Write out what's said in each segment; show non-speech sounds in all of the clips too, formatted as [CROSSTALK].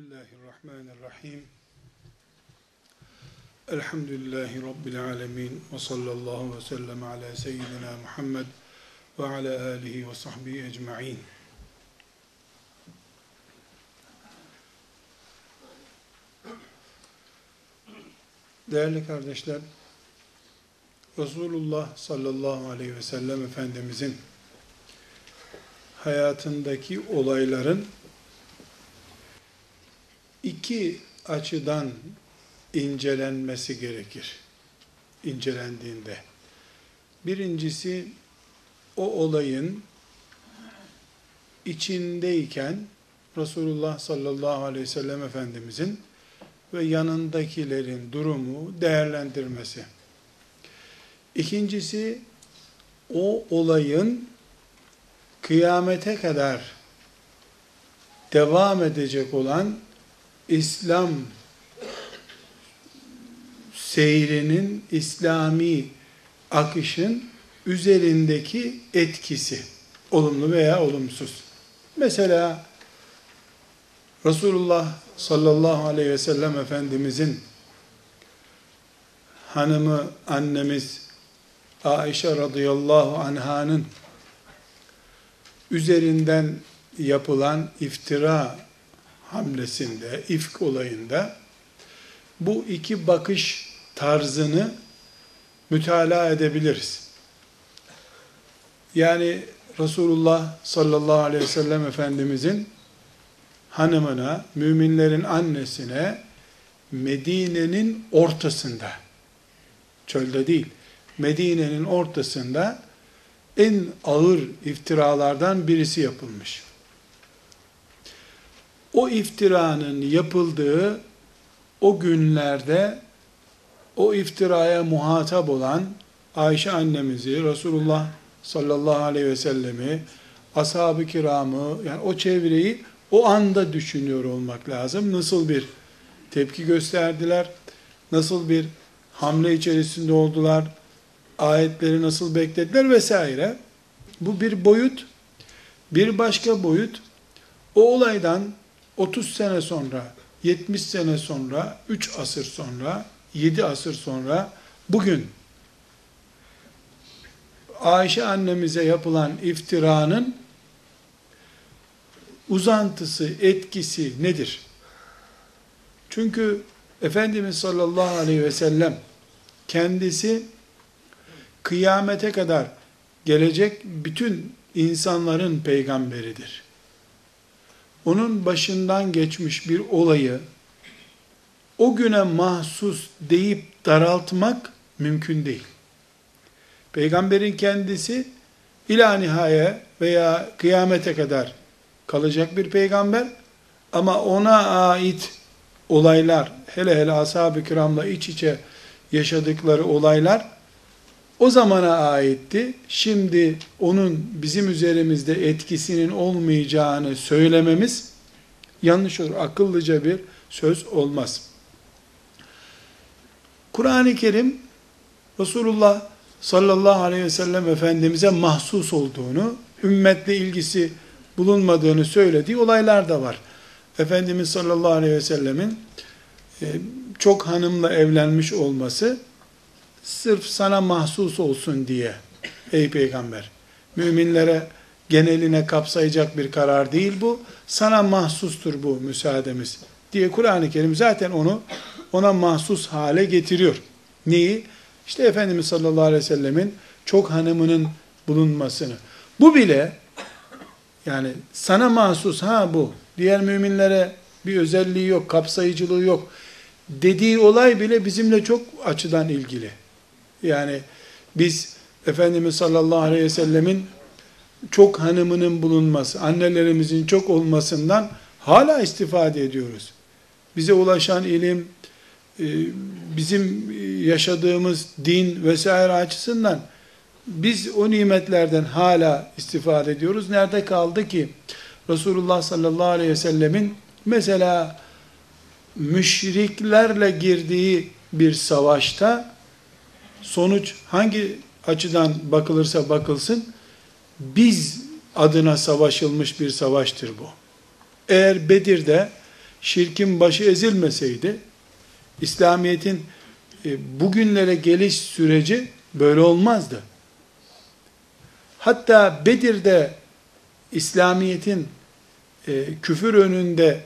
Bismillahirrahmanirrahim. Elhamdülillahi Rabbil alemin. Ve sallallahu ve sellem ala seyyidina Muhammed ve ala alihi ve sahbihi ecma'in. Değerli kardeşler, Resulullah sallallahu aleyhi ve sellem Efendimizin hayatındaki olayların iki açıdan incelenmesi gerekir. İncelendiğinde. Birincisi o olayın içindeyken Resulullah sallallahu aleyhi ve sellem Efendimizin ve yanındakilerin durumu değerlendirmesi. İkincisi o olayın kıyamete kadar devam edecek olan İslam seyrinin, İslami akışın üzerindeki etkisi, olumlu veya olumsuz. Mesela Resulullah sallallahu aleyhi ve sellem Efendimizin hanımı, annemiz Aişe radıyallahu anhanın üzerinden yapılan iftira hamlesinde, ifk olayında bu iki bakış tarzını mütalaa edebiliriz. Yani Resulullah sallallahu aleyhi ve sellem Efendimizin hanımına, müminlerin annesine Medine'nin ortasında, çölde değil, Medine'nin ortasında en ağır iftiralardan birisi yapılmış. O iftiranın yapıldığı o günlerde o iftiraya muhatap olan Ayşe annemizi, Resulullah sallallahu aleyhi ve sellemi, ashab-ı kiramı, yani o çevreyi o anda düşünüyor olmak lazım. Nasıl bir tepki gösterdiler, nasıl bir hamle içerisinde oldular, ayetleri nasıl beklediler vesaire. Bu bir boyut. Bir başka boyut, o olaydan 30 sene sonra, 70 sene sonra, 3 asır sonra, 7 asır sonra, bugün Ayşe annemize yapılan iftiranın uzantısı, etkisi nedir? Çünkü Efendimiz sallallahu aleyhi ve sellem kendisi kıyamete kadar gelecek bütün insanların peygamberidir. Onun başından geçmiş bir olayı o güne mahsus deyip daraltmak mümkün değil. Peygamberin kendisi ila nihaye veya kıyamete kadar kalacak bir peygamber ama ona ait olaylar hele hele ashab-ı kiramla iç içe yaşadıkları olaylar o zamana aitti. Şimdi onun bizim üzerimizde etkisinin olmayacağını söylememiz yanlış olur. Akıllıca bir söz olmaz. Kur'an-ı Kerim Resulullah sallallahu aleyhi ve sellem Efendimiz'e mahsus olduğunu, ümmetle ilgisi bulunmadığını söylediği olaylar da var. Efendimiz sallallahu aleyhi ve sellemin e, çok hanımla evlenmiş olması sırf sana mahsus olsun diye ey peygamber müminlere geneline kapsayacak bir karar değil bu sana mahsustur bu müsaademiz diye Kur'an-ı Kerim zaten onu ona mahsus hale getiriyor. Neyi? İşte Efendimiz sallallahu aleyhi ve sellemin çok hanımının bulunmasını. Bu bile yani sana mahsus ha bu. Diğer müminlere bir özelliği yok, kapsayıcılığı yok. Dediği olay bile bizimle çok açıdan ilgili. Yani biz Efendimiz sallallahu aleyhi ve sellemin çok hanımının bulunması, annelerimizin çok olmasından hala istifade ediyoruz. Bize ulaşan ilim, e, bizim yaşadığımız din vesaire açısından biz o nimetlerden hala istifade ediyoruz. Nerede kaldı ki Resulullah sallallahu aleyhi ve sellemin mesela müşriklerle girdiği bir savaşta sonuç hangi açıdan bakılırsa bakılsın biz adına savaşılmış bir savaştır bu. Eğer Bedir'de şirkin başı ezilmeseydi, İslamiyet'in e, bugünlere geliş süreci böyle olmazdı. Hatta Bedir'de İslamiyet'in e, küfür önünde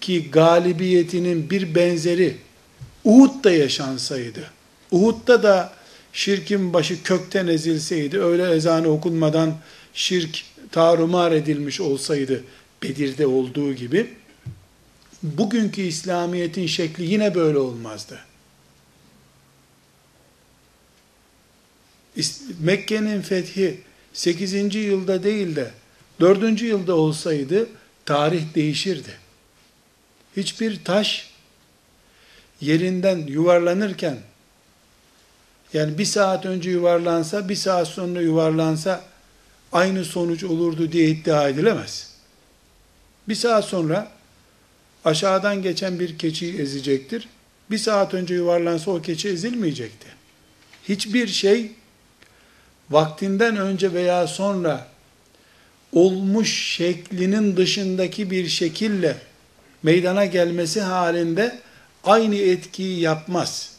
ki galibiyetinin bir benzeri Uhud'da yaşansaydı, Uhud'da da şirkin başı kökten ezilseydi, öyle ezanı okunmadan şirk tarumar edilmiş olsaydı, Bedir'de olduğu gibi, bugünkü İslamiyet'in şekli yine böyle olmazdı. Mekke'nin fethi 8. yılda değil de 4. yılda olsaydı tarih değişirdi. Hiçbir taş yerinden yuvarlanırken yani bir saat önce yuvarlansa, bir saat sonra yuvarlansa aynı sonuç olurdu diye iddia edilemez. Bir saat sonra aşağıdan geçen bir keçi ezecektir. Bir saat önce yuvarlansa o keçi ezilmeyecekti. Hiçbir şey vaktinden önce veya sonra olmuş şeklinin dışındaki bir şekille meydana gelmesi halinde aynı etkiyi yapmaz.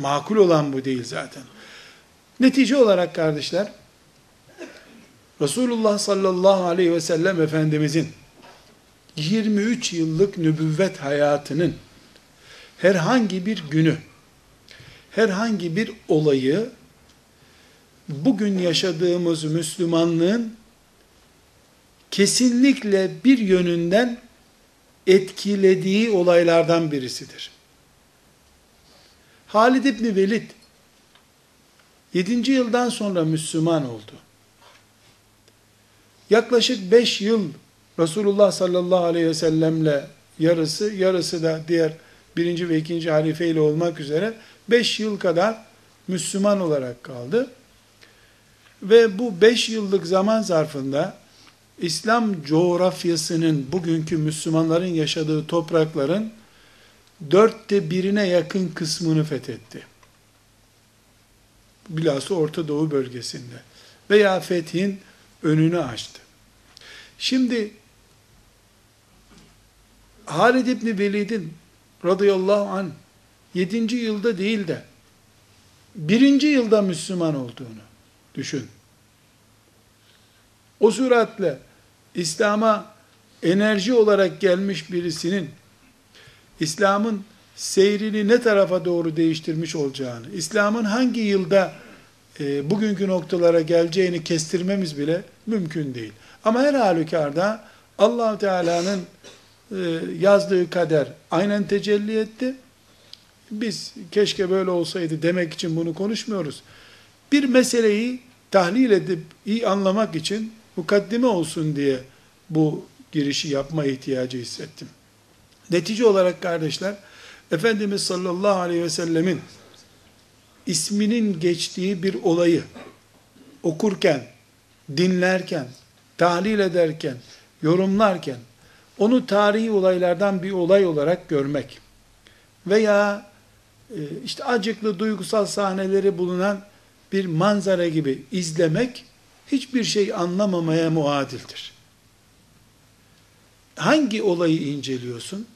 Makul olan bu değil zaten. Netice olarak kardeşler, Resulullah sallallahu aleyhi ve sellem Efendimizin 23 yıllık nübüvvet hayatının herhangi bir günü, herhangi bir olayı bugün yaşadığımız Müslümanlığın kesinlikle bir yönünden etkilediği olaylardan birisidir. Halid İbni Velid 7. yıldan sonra Müslüman oldu. Yaklaşık 5 yıl Resulullah sallallahu aleyhi ve sellemle yarısı, yarısı da diğer birinci ve ikinci halife ile olmak üzere 5 yıl kadar Müslüman olarak kaldı. Ve bu 5 yıllık zaman zarfında İslam coğrafyasının bugünkü Müslümanların yaşadığı toprakların dörtte birine yakın kısmını fethetti. Bilhassa Orta Doğu bölgesinde. Veya fethin önünü açtı. Şimdi Halid İbni Velid'in radıyallahu an 7. yılda değil de birinci yılda Müslüman olduğunu düşün. O süratle İslam'a enerji olarak gelmiş birisinin İslam'ın seyrini ne tarafa doğru değiştirmiş olacağını, İslam'ın hangi yılda e, bugünkü noktalara geleceğini kestirmemiz bile mümkün değil. Ama her halükarda allah Teala'nın e, yazdığı kader aynen tecelli etti. Biz keşke böyle olsaydı demek için bunu konuşmuyoruz. Bir meseleyi tahlil edip iyi anlamak için mukaddime olsun diye bu girişi yapma ihtiyacı hissettim. Netice olarak kardeşler, Efendimiz sallallahu aleyhi ve sellemin isminin geçtiği bir olayı okurken, dinlerken, tahlil ederken, yorumlarken, onu tarihi olaylardan bir olay olarak görmek veya e, işte acıklı duygusal sahneleri bulunan bir manzara gibi izlemek hiçbir şey anlamamaya muadildir. Hangi olayı inceliyorsun?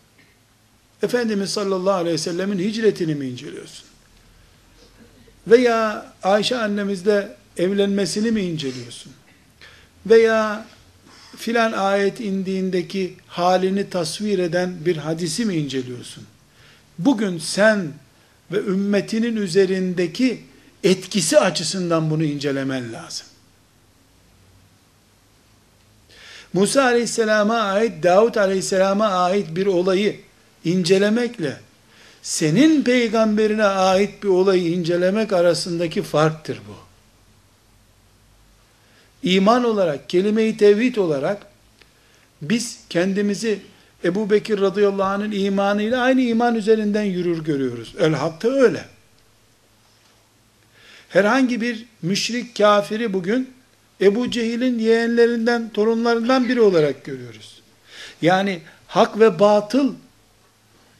Efendimiz sallallahu aleyhi ve sellemin hicretini mi inceliyorsun? Veya Ayşe annemizle evlenmesini mi inceliyorsun? Veya filan ayet indiğindeki halini tasvir eden bir hadisi mi inceliyorsun? Bugün sen ve ümmetinin üzerindeki etkisi açısından bunu incelemen lazım. Musa aleyhisselama ait, Davut aleyhisselama ait bir olayı incelemekle, senin peygamberine ait bir olayı incelemek arasındaki farktır bu. İman olarak, kelime-i tevhid olarak, biz kendimizi Ebu Bekir radıyallahu anh'ın imanıyla aynı iman üzerinden yürür görüyoruz. Elhatta öyle. Herhangi bir müşrik kafiri bugün Ebu Cehil'in yeğenlerinden, torunlarından biri olarak görüyoruz. Yani hak ve batıl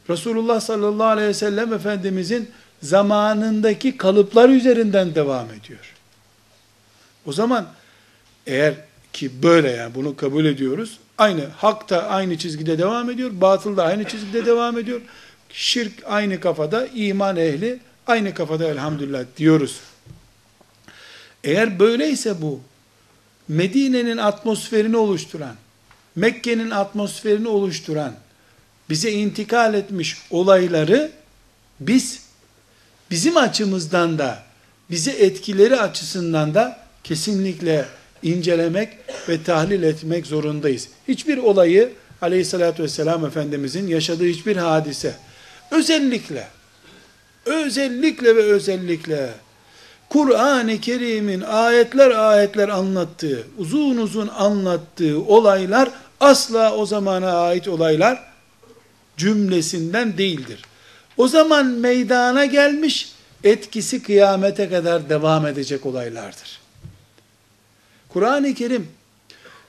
Resulullah sallallahu aleyhi ve sellem Efendimizin zamanındaki kalıplar üzerinden devam ediyor. O zaman eğer ki böyle yani bunu kabul ediyoruz. Aynı hak da aynı çizgide devam ediyor, batıl da aynı çizgide devam ediyor. Şirk aynı kafada, iman ehli aynı kafada elhamdülillah diyoruz. Eğer böyleyse bu, Medine'nin atmosferini oluşturan, Mekke'nin atmosferini oluşturan, bize intikal etmiş olayları biz bizim açımızdan da bize etkileri açısından da kesinlikle incelemek ve tahlil etmek zorundayız. Hiçbir olayı aleyhissalatü vesselam Efendimizin yaşadığı hiçbir hadise özellikle özellikle ve özellikle Kur'an-ı Kerim'in ayetler ayetler anlattığı, uzun uzun anlattığı olaylar asla o zamana ait olaylar cümlesinden değildir. O zaman meydana gelmiş, etkisi kıyamete kadar devam edecek olaylardır. Kur'an-ı Kerim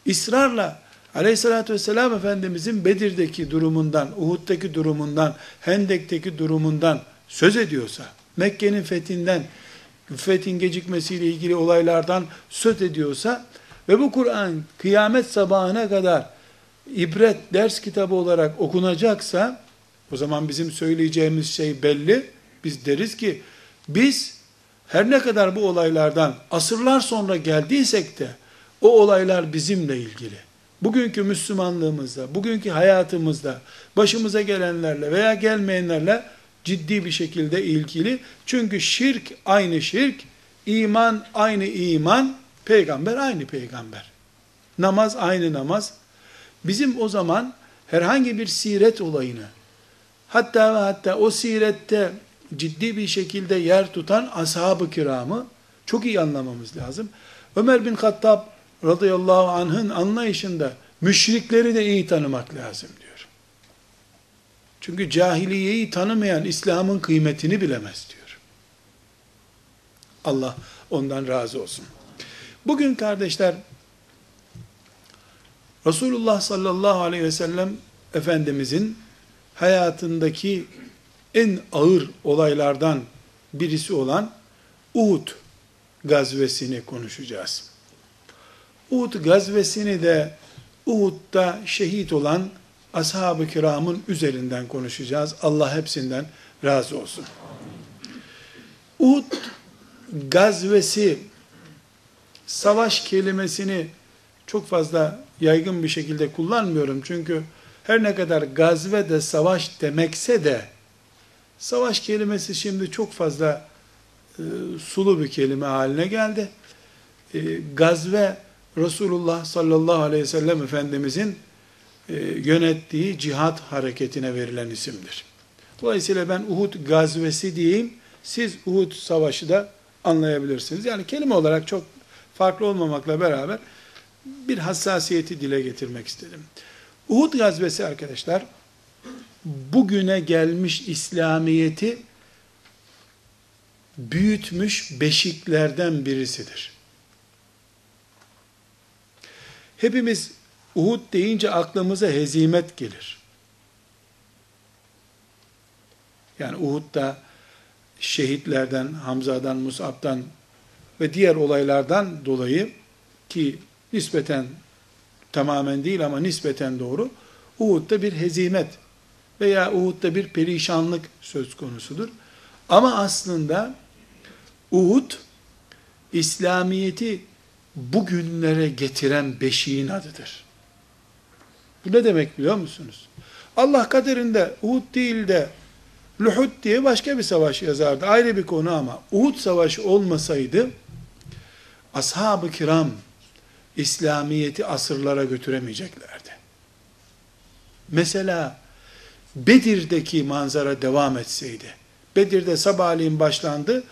ısrarla Aleyhissalatü vesselam Efendimizin Bedir'deki durumundan, Uhud'daki durumundan, Hendek'teki durumundan söz ediyorsa, Mekke'nin fethinden, fethin gecikmesiyle ilgili olaylardan söz ediyorsa ve bu Kur'an kıyamet sabahına kadar ibret, ders kitabı olarak okunacaksa, o zaman bizim söyleyeceğimiz şey belli. Biz deriz ki, biz her ne kadar bu olaylardan asırlar sonra geldiysek de, o olaylar bizimle ilgili. Bugünkü Müslümanlığımızda, bugünkü hayatımızda, başımıza gelenlerle veya gelmeyenlerle ciddi bir şekilde ilgili. Çünkü şirk aynı şirk, iman aynı iman, peygamber aynı peygamber. Namaz aynı namaz. Bizim o zaman herhangi bir siret olayını, hatta ve hatta o sirette ciddi bir şekilde yer tutan ashab-ı kiramı çok iyi anlamamız lazım. Ömer bin Hattab radıyallahu anh'ın anlayışında müşrikleri de iyi tanımak lazım diyor. Çünkü cahiliyeyi tanımayan İslam'ın kıymetini bilemez diyor. Allah ondan razı olsun. Bugün kardeşler Resulullah sallallahu aleyhi ve sellem Efendimizin hayatındaki en ağır olaylardan birisi olan Uhud gazvesini konuşacağız. Uhud gazvesini de Uhud'da şehit olan ashab-ı kiramın üzerinden konuşacağız. Allah hepsinden razı olsun. Uhud gazvesi savaş kelimesini çok fazla yaygın bir şekilde kullanmıyorum. Çünkü her ne kadar gazve de savaş demekse de savaş kelimesi şimdi çok fazla e, sulu bir kelime haline geldi. E, gazve Resulullah sallallahu aleyhi ve sellem Efendimizin e, yönettiği cihat hareketine verilen isimdir. Dolayısıyla ben Uhud gazvesi diyeyim, siz Uhud savaşı da anlayabilirsiniz. Yani kelime olarak çok farklı olmamakla beraber bir hassasiyeti dile getirmek istedim. Uhud gazvesi arkadaşlar, bugüne gelmiş İslamiyeti büyütmüş beşiklerden birisidir. Hepimiz Uhud deyince aklımıza hezimet gelir. Yani Uhud'da şehitlerden, Hamza'dan, Mus'ab'dan ve diğer olaylardan dolayı ki nispeten tamamen değil ama nispeten doğru Uhud'da bir hezimet veya Uhud'da bir perişanlık söz konusudur. Ama aslında Uhud İslamiyeti bugünlere getiren beşiğin adıdır. Bu ne demek biliyor musunuz? Allah kaderinde Uhud değil de Luhud diye başka bir savaş yazardı. Ayrı bir konu ama Uhud savaşı olmasaydı ashab-ı kiram İslamiyeti asırlara götüremeyeceklerdi. Mesela Bedir'deki manzara devam etseydi, Bedir'de sabahleyin başlandı,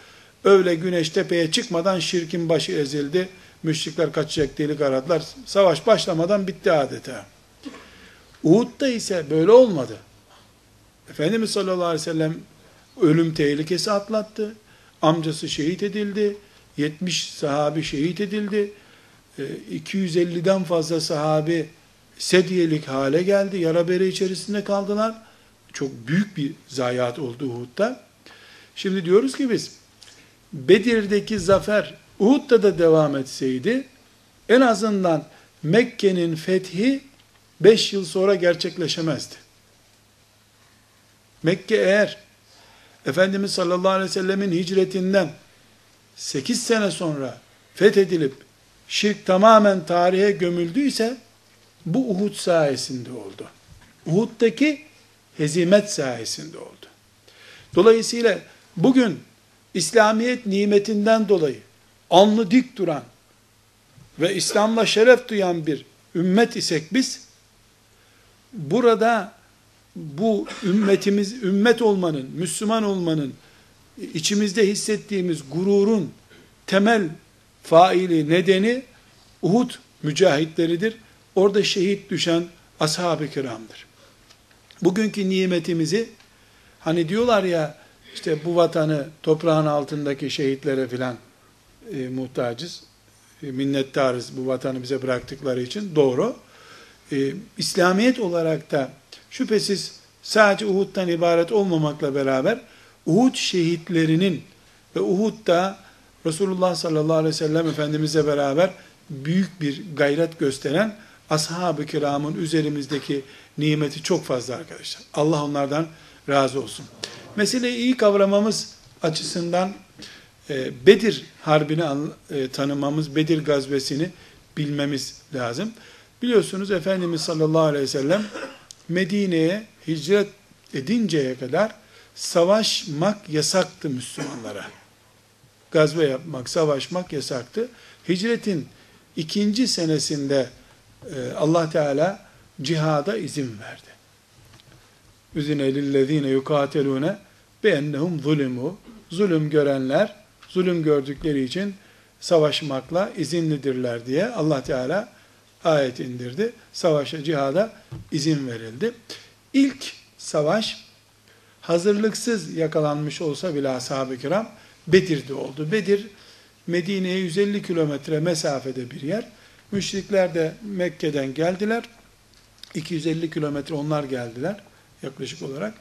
öyle güneş tepeye çıkmadan şirkin başı ezildi, Müşrikler kaçacak delik aradılar. Savaş başlamadan bitti adeta. Uhud'da ise böyle olmadı. Efendimiz sallallahu aleyhi ve sellem ölüm tehlikesi atlattı. Amcası şehit edildi. 70 sahabi şehit edildi. 250'den ee, fazla sahabi sedyelik hale geldi. Yara bere içerisinde kaldılar. Çok büyük bir zayiat oldu Uhud'da. Şimdi diyoruz ki biz Bedir'deki zafer Uhud'da da devam etseydi, en azından Mekke'nin fethi 5 yıl sonra gerçekleşemezdi. Mekke eğer Efendimiz sallallahu aleyhi ve sellemin hicretinden 8 sene sonra fethedilip şirk tamamen tarihe gömüldüyse bu Uhud sayesinde oldu. Uhud'daki hezimet sayesinde oldu. Dolayısıyla bugün İslamiyet nimetinden dolayı alnı dik duran ve İslam'la şeref duyan bir ümmet isek biz, burada bu ümmetimiz, ümmet olmanın, Müslüman olmanın, içimizde hissettiğimiz gururun temel faili, nedeni Uhud mücahitleridir. Orada şehit düşen ashab-ı kiramdır. Bugünkü nimetimizi, hani diyorlar ya, işte bu vatanı toprağın altındaki şehitlere filan e, muhtacız, e, minnettarız bu vatanı bize bıraktıkları için, doğru. E, İslamiyet olarak da şüphesiz sadece Uhud'dan ibaret olmamakla beraber, Uhud şehitlerinin ve Uhud'da Resulullah sallallahu aleyhi ve sellem Efendimizle beraber büyük bir gayret gösteren ashab-ı kiramın üzerimizdeki nimeti çok fazla arkadaşlar. Allah onlardan razı olsun. Meseleyi iyi kavramamız açısından e, Bedir Harbi'ni e, tanımamız, Bedir gazvesini bilmemiz lazım. Biliyorsunuz Efendimiz sallallahu aleyhi ve sellem Medine'ye hicret edinceye kadar savaşmak yasaktı Müslümanlara. Gazve yapmak, savaşmak yasaktı. Hicretin ikinci senesinde e, Allah Teala cihada izin verdi. Üzine lillezine yukatelune beennehum zulimu. Zulüm görenler, zulüm gördükleri için savaşmakla izinlidirler diye Allah Teala ayet indirdi. Savaşa, cihada izin verildi. İlk savaş hazırlıksız yakalanmış olsa bile ashab-ı kiram Bedir'de oldu. Bedir Medine'ye 150 kilometre mesafede bir yer. Müşrikler de Mekke'den geldiler. 250 kilometre onlar geldiler yaklaşık olarak.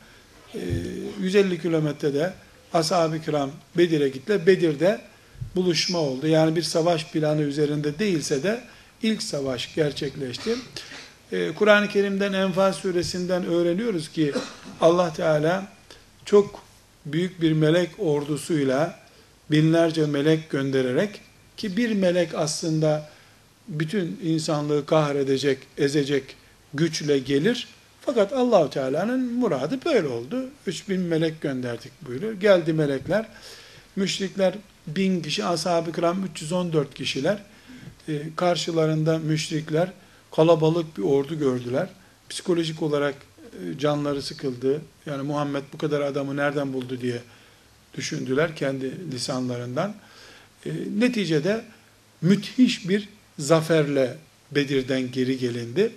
150 ee, kilometrede ashab-ı kiram Bedir'e gittiler. Bedir'de buluşma oldu. Yani bir savaş planı üzerinde değilse de ilk savaş gerçekleşti. Ee, Kur'an-ı Kerim'den Enfal suresinden öğreniyoruz ki Allah Teala çok büyük bir melek ordusuyla binlerce melek göndererek ki bir melek aslında bütün insanlığı kahredecek, ezecek güçle gelir. Fakat Allahu Teala'nın muradı böyle oldu. 3000 melek gönderdik buyuruyor. Geldi melekler. Müşrikler bin kişi, ashab-ı kiram 314 kişiler. Ee, karşılarında müşrikler kalabalık bir ordu gördüler. Psikolojik olarak canları sıkıldı. Yani Muhammed bu kadar adamı nereden buldu diye düşündüler kendi lisanlarından. E, neticede müthiş bir zaferle Bedir'den geri gelindi.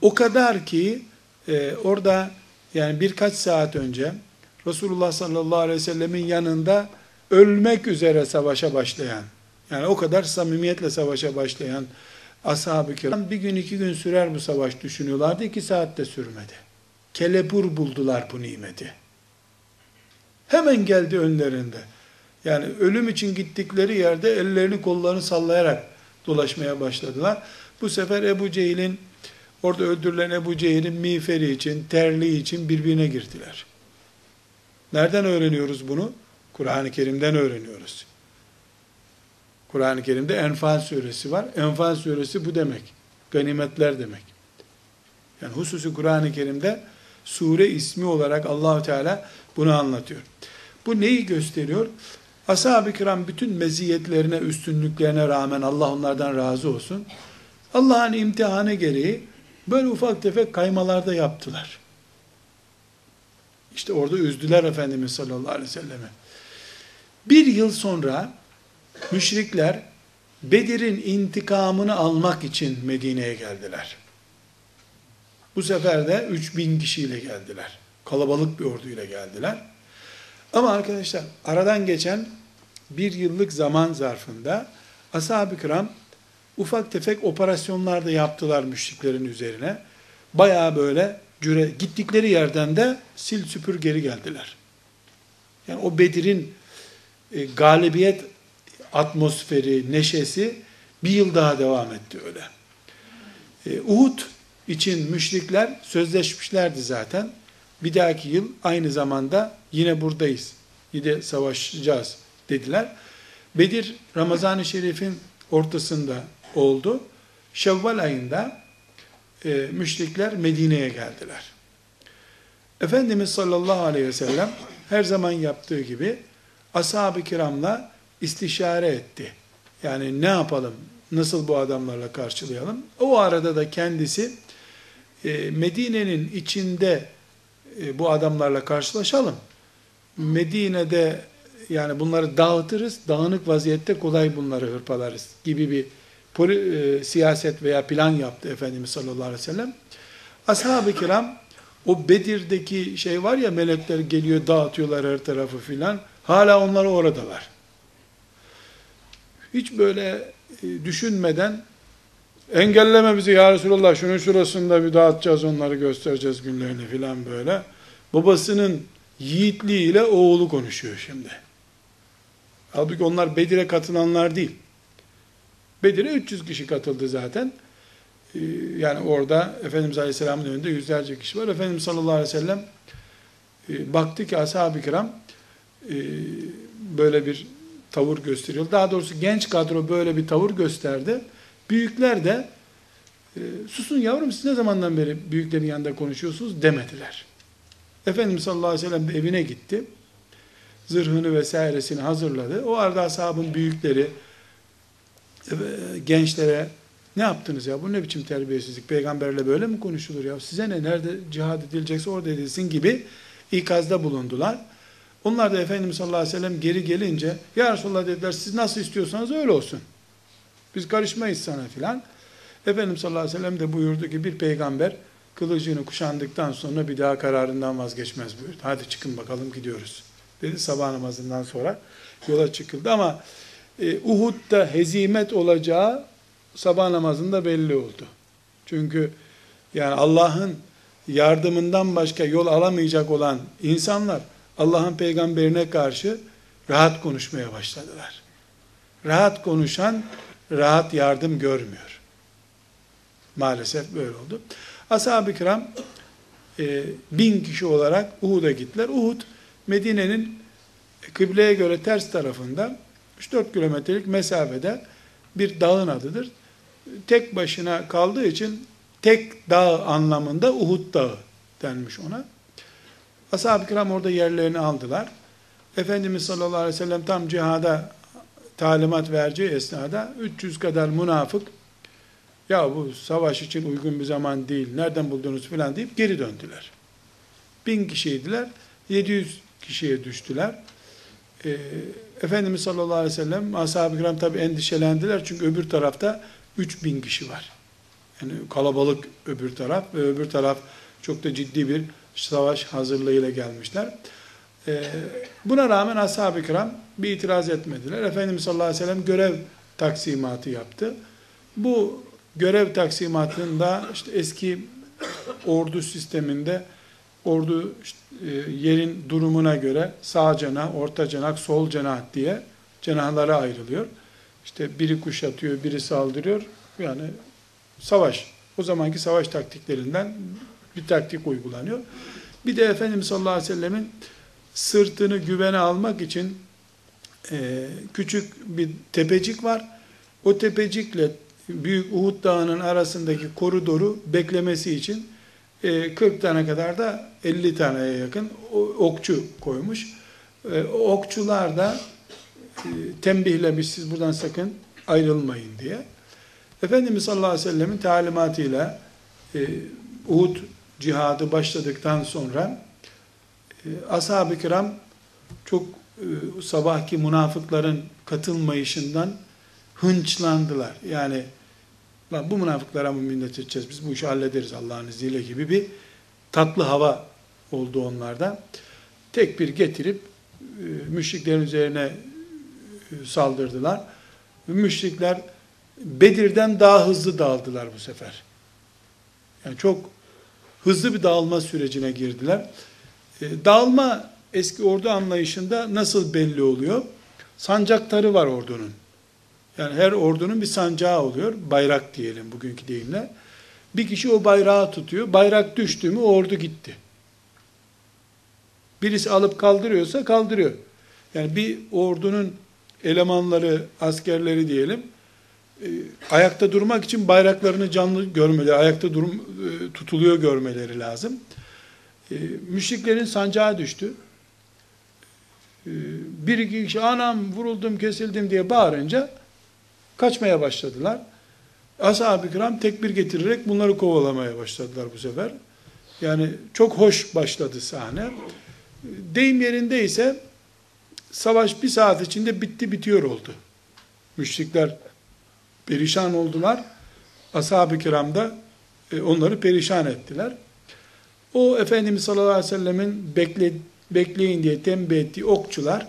O kadar ki e, orada yani birkaç saat önce Resulullah sallallahu aleyhi ve sellemin yanında ölmek üzere savaşa başlayan, yani o kadar samimiyetle savaşa başlayan ashab-ı kiram bir gün iki gün sürer bu savaş düşünüyorlardı. iki saatte sürmedi. Kelebur buldular bu nimeti. Hemen geldi önlerinde. Yani ölüm için gittikleri yerde ellerini kollarını sallayarak dolaşmaya başladılar. Bu sefer Ebu Cehil'in orada öldürülen Ebu Cehil'in miğferi için, terliği için birbirine girdiler. Nereden öğreniyoruz bunu? Kur'an-ı Kerim'den öğreniyoruz. Kur'an-ı Kerim'de Enfal suresi var. Enfal suresi bu demek. Ganimetler demek. Yani hususi Kur'an-ı Kerim'de sure ismi olarak Allahu Teala bunu anlatıyor. Bu neyi gösteriyor? Ashab-ı kiram bütün meziyetlerine, üstünlüklerine rağmen Allah onlardan razı olsun. Allah'ın imtihanı gereği böyle ufak tefek kaymalarda yaptılar. İşte orada üzdüler Efendimiz sallallahu aleyhi ve selleme. Bir yıl sonra müşrikler Bedir'in intikamını almak için Medine'ye geldiler. Bu sefer de 3000 kişiyle geldiler. Kalabalık bir orduyla geldiler. Ama arkadaşlar aradan geçen bir yıllık zaman zarfında ashab-ı kiram ufak tefek operasyonlar da yaptılar müşriklerin üzerine. Baya böyle cüre, gittikleri yerden de sil süpür geri geldiler. Yani o Bedir'in e, galibiyet atmosferi, neşesi bir yıl daha devam etti öyle. E, Uhud için müşrikler sözleşmişlerdi zaten. Bir dahaki yıl aynı zamanda yine buradayız. Yine savaşacağız dediler. Bedir Ramazan-ı Şerif'in ortasında oldu. Şevval ayında e, müşrikler Medine'ye geldiler. Efendimiz sallallahu aleyhi ve sellem her zaman yaptığı gibi ashab-ı kiramla istişare etti. Yani ne yapalım, nasıl bu adamlarla karşılayalım? O arada da kendisi e, Medine'nin içinde e, bu adamlarla karşılaşalım. Medine'de yani bunları dağıtırız, dağınık vaziyette kolay bunları hırpalarız gibi bir poli, e, siyaset veya plan yaptı Efendimiz sallallahu aleyhi ve sellem. Ashab-ı kiram o Bedir'deki şey var ya melekler geliyor dağıtıyorlar her tarafı filan. Hala onlar oradalar. Hiç böyle e, düşünmeden engelleme bizi ya Resulallah şunun şurasında bir dağıtacağız onları göstereceğiz günlerini filan böyle. Babasının yiğitliğiyle oğlu konuşuyor şimdi. Halbuki onlar Bedir'e katılanlar değil. Bedir'e 300 kişi katıldı zaten. Ee, yani orada Efendimiz Aleyhisselam'ın önünde yüzlerce kişi var. Efendimiz sallallahu aleyhi ve sellem e, baktı ki ashab-ı kiram e, böyle bir tavır gösteriyor. Daha doğrusu genç kadro böyle bir tavır gösterdi. Büyükler de e, susun yavrum siz ne zamandan beri büyüklerin yanında konuşuyorsunuz demediler. Efendimiz sallallahu aleyhi ve sellem de evine gitti. Zırhını vesairesini hazırladı. O arada ashabın büyükleri gençlere ne yaptınız ya bu ne biçim terbiyesizlik peygamberle böyle mi konuşulur ya size ne nerede cihad edilecekse orada edilsin gibi ikazda bulundular. Onlar da Efendimiz sallallahu aleyhi ve sellem geri gelince ya Resulallah dediler siz nasıl istiyorsanız öyle olsun. Biz karışmayız sana filan. Efendimiz sallallahu aleyhi ve sellem de buyurdu ki bir peygamber kılıcını kuşandıktan sonra bir daha kararından vazgeçmez buyurdu. Hadi çıkın bakalım gidiyoruz. Dedi sabah namazından sonra yola çıkıldı ama e, Uhud'da hezimet olacağı sabah namazında belli oldu. Çünkü yani Allah'ın yardımından başka yol alamayacak olan insanlar Allah'ın peygamberine karşı rahat konuşmaya başladılar. Rahat konuşan rahat yardım görmüyor. Maalesef böyle oldu. Ashab-ı kiram e, bin kişi olarak Uhud'a gittiler. Uhud Medine'nin kıbleye göre ters tarafında 3-4 kilometrelik mesafede bir dağın adıdır. Tek başına kaldığı için tek dağ anlamında Uhud Dağı denmiş ona. Ashab-ı kiram orada yerlerini aldılar. Efendimiz sallallahu aleyhi ve sellem tam cihada talimat vereceği esnada 300 kadar münafık ya bu savaş için uygun bir zaman değil, nereden buldunuz filan deyip geri döndüler. Bin kişiydiler, 700 kişiye düştüler. Ee, Efendimiz sallallahu aleyhi ve sellem, ashab-ı kiram tabi endişelendiler çünkü öbür tarafta 3000 kişi var. Yani kalabalık öbür taraf ve öbür taraf çok da ciddi bir savaş hazırlığıyla gelmişler. Ee, buna rağmen ashab-ı kiram bir itiraz etmediler. Efendimiz sallallahu aleyhi ve sellem görev taksimatı yaptı. Bu görev taksimatında işte eski ordu sisteminde ordu işte, e, yerin durumuna göre sağ cenah, orta cenah, sol cenah diye cenahlara ayrılıyor. İşte biri kuşatıyor, biri saldırıyor. Yani savaş. O zamanki savaş taktiklerinden bir taktik uygulanıyor. Bir de Efendimiz sallallahu aleyhi ve sellemin sırtını güvene almak için e, küçük bir tepecik var. O tepecikle Büyük Uhud Dağı'nın arasındaki koridoru beklemesi için 40 e, tane kadar da 50 taneye yakın okçu koymuş. E, okçular da e, tembihlemiş siz buradan sakın ayrılmayın diye. Efendimiz sallallahu aleyhi ve sellemin talimatıyla Uhud cihadı başladıktan sonra ashab-ı kiram çok sabahki münafıkların katılmayışından hınçlandılar. Yani Lan bu münafıklara mı minnet edeceğiz? Biz bu işi hallederiz Allah'ın izniyle gibi bir tatlı hava oldu onlarda. Tek bir getirip e, müşriklerin üzerine e, saldırdılar. Müşrikler Bedir'den daha hızlı dağıldılar bu sefer. Yani çok hızlı bir dağılma sürecine girdiler. E, dağılma eski ordu anlayışında nasıl belli oluyor? Sancaktarı var ordunun. Yani her ordunun bir sancağı oluyor. Bayrak diyelim bugünkü deyimle. Bir kişi o bayrağı tutuyor. Bayrak düştü mü ordu gitti. Birisi alıp kaldırıyorsa kaldırıyor. Yani bir ordunun elemanları, askerleri diyelim, e, ayakta durmak için bayraklarını canlı görmeleri, ayakta durum e, tutuluyor görmeleri lazım. E, müşriklerin sancağı düştü. E, bir iki kişi anam vuruldum kesildim diye bağırınca kaçmaya başladılar. Ashab-ı kiram tekbir getirerek bunları kovalamaya başladılar bu sefer. Yani çok hoş başladı sahne. Deyim yerindeyse savaş bir saat içinde bitti bitiyor oldu. Müşrikler perişan oldular. Ashab-ı kiram da e, onları perişan ettiler. O Efendimiz sallallahu aleyhi ve sellemin bekle, bekleyin diye tembih ettiği okçular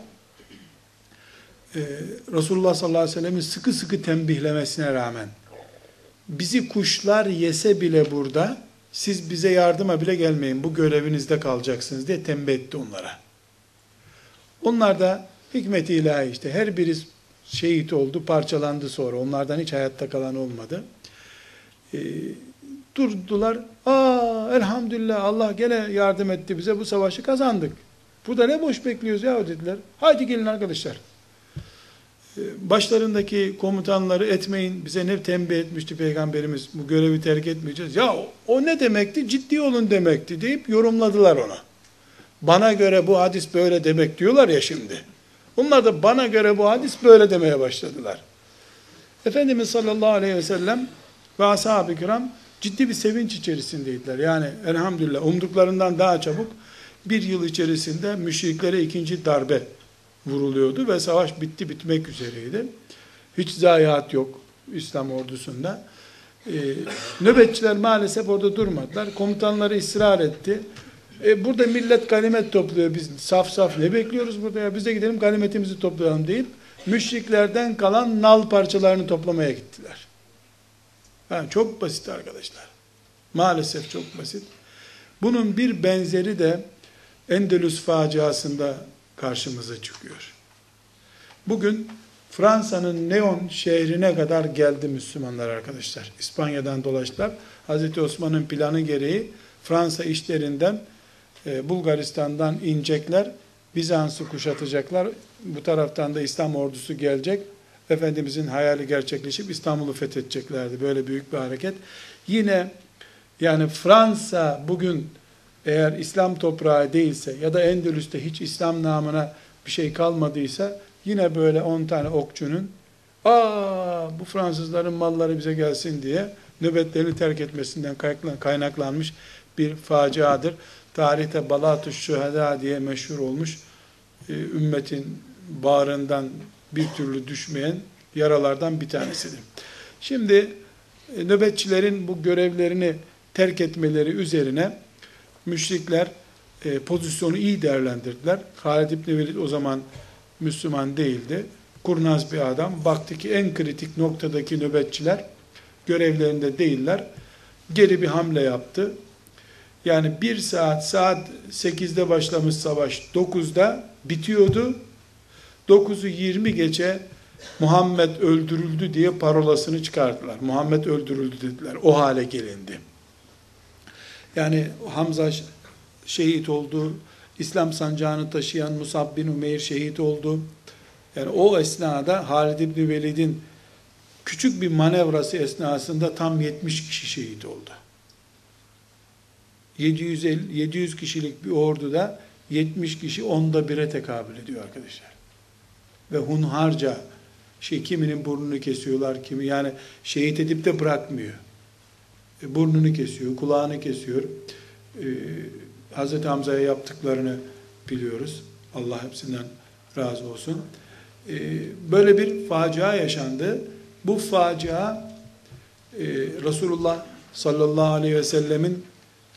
e, Resulullah sallallahu aleyhi ve sellemin sıkı sıkı tembihlemesine rağmen bizi kuşlar yese bile burada siz bize yardıma bile gelmeyin bu görevinizde kalacaksınız diye tembih etti onlara. Onlar da hikmet ilahi işte her biri şehit oldu, parçalandı sonra. Onlardan hiç hayatta kalan olmadı. E, durdular. Aa elhamdülillah Allah gene yardım etti bize bu savaşı kazandık. Burada ne boş bekliyoruz ya dediler. Haydi gelin arkadaşlar. Ee, başlarındaki komutanları etmeyin bize ne tembih etmişti peygamberimiz bu görevi terk etmeyeceğiz. Ya o, ne demekti? Ciddi olun demekti deyip yorumladılar ona. Bana göre bu hadis böyle demek diyorlar ya şimdi. Onlar da bana göre bu hadis böyle demeye başladılar. Efendimiz sallallahu aleyhi ve sellem ve ashab-ı kiram ciddi bir sevinç içerisindeydiler. Yani elhamdülillah umduklarından daha çabuk bir yıl içerisinde müşriklere ikinci darbe vuruluyordu ve savaş bitti bitmek üzereydi. Hiç zayiat yok İslam ordusunda. Ee, nöbetçiler maalesef orada durmadılar. Komutanları ısrar etti. E, burada millet ganimet topluyor. Biz saf saf ne bekliyoruz burada ya? Biz de gidelim ganimetimizi toplayalım deyip müşriklerden kalan nal parçalarını toplamaya gittiler. Yani çok basit arkadaşlar. Maalesef çok basit. Bunun bir benzeri de Endülüs faciasında karşımıza çıkıyor. Bugün Fransa'nın Neon şehrine kadar geldi Müslümanlar arkadaşlar. İspanya'dan dolaştılar. Hazreti Osman'ın planı gereği Fransa işlerinden Bulgaristan'dan inecekler. Bizans'ı kuşatacaklar. Bu taraftan da İslam ordusu gelecek. Efendimizin hayali gerçekleşip İstanbul'u fethedeceklerdi. Böyle büyük bir hareket. Yine yani Fransa bugün eğer İslam toprağı değilse ya da Endülüs'te hiç İslam namına bir şey kalmadıysa yine böyle 10 tane okçunun aa bu Fransızların malları bize gelsin diye nöbetlerini terk etmesinden kaynaklanmış bir faciadır. Tarihte Balatü Şüheda diye meşhur olmuş e, ümmetin bağrından bir türlü düşmeyen yaralardan bir tanesidir. Şimdi e, nöbetçilerin bu görevlerini terk etmeleri üzerine müşrikler e, pozisyonu iyi değerlendirdiler. Halid İbni Velid o zaman Müslüman değildi. Kurnaz bir adam. Baktı ki en kritik noktadaki nöbetçiler görevlerinde değiller. Geri bir hamle yaptı. Yani bir saat, saat 8'de başlamış savaş 9'da bitiyordu. 9'u 20 geçe Muhammed öldürüldü diye parolasını çıkardılar. Muhammed öldürüldü dediler. O hale gelindi. Yani Hamza şehit oldu. İslam sancağını taşıyan Musab bin Umeyr şehit oldu. Yani o esnada Halid İbni Velid'in küçük bir manevrası esnasında tam 70 kişi şehit oldu. 750, 700 kişilik bir orduda 70 kişi onda bire tekabül ediyor arkadaşlar. Ve hunharca şey kiminin burnunu kesiyorlar kimi yani şehit edip de bırakmıyor. E, burnunu kesiyor, kulağını kesiyor. E, Hz. Hamza'ya yaptıklarını biliyoruz. Allah hepsinden razı olsun. E, böyle bir facia yaşandı. Bu facia e, Resulullah sallallahu aleyhi ve sellemin